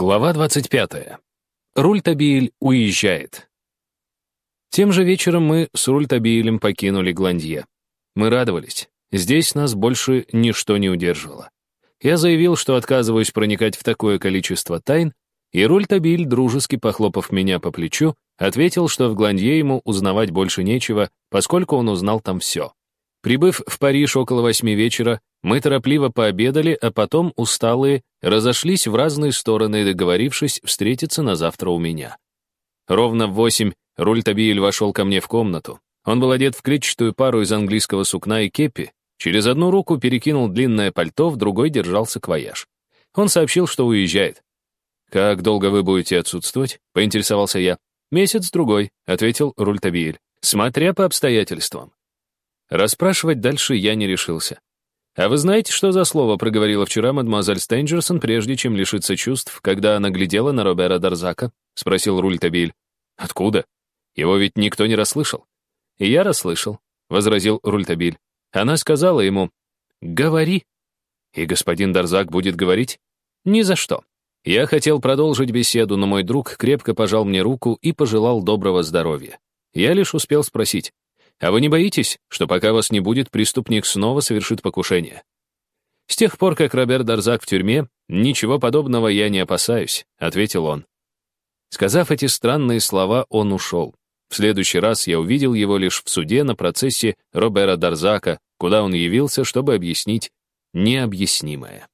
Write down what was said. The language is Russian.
Глава 25. Рультабиль уезжает. Тем же вечером мы с Рультабилем покинули Гландье. Мы радовались. Здесь нас больше ничто не удерживало. Я заявил, что отказываюсь проникать в такое количество тайн, и Рультабиль, дружески похлопав меня по плечу, ответил, что в Гландье ему узнавать больше нечего, поскольку он узнал там все. Прибыв в Париж около восьми вечера, мы торопливо пообедали, а потом, усталые, разошлись в разные стороны, договорившись встретиться на завтра у меня. Ровно в восемь Рультабиль вошел ко мне в комнату. Он был одет в клетчатую пару из английского сукна и кепи, через одну руку перекинул длинное пальто, в другой держался квояж. Он сообщил, что уезжает. «Как долго вы будете отсутствовать?» — поинтересовался я. «Месяц-другой», — ответил Рультабиль, «смотря по обстоятельствам». Расспрашивать дальше я не решился. «А вы знаете, что за слово проговорила вчера мадемуазель Стенджерсон, прежде чем лишиться чувств, когда она глядела на Робера Дарзака?» — спросил Рультабиль. «Откуда? Его ведь никто не расслышал». «И я расслышал», — возразил Рультабиль. Она сказала ему «Говори». «И господин Дарзак будет говорить?» «Ни за что». Я хотел продолжить беседу, но мой друг крепко пожал мне руку и пожелал доброго здоровья. Я лишь успел спросить, а вы не боитесь, что пока вас не будет, преступник снова совершит покушение? С тех пор, как Роберт Дарзак в тюрьме, ничего подобного я не опасаюсь, ответил он. Сказав эти странные слова, он ушел. В следующий раз я увидел его лишь в суде на процессе Робера Дарзака, куда он явился, чтобы объяснить необъяснимое.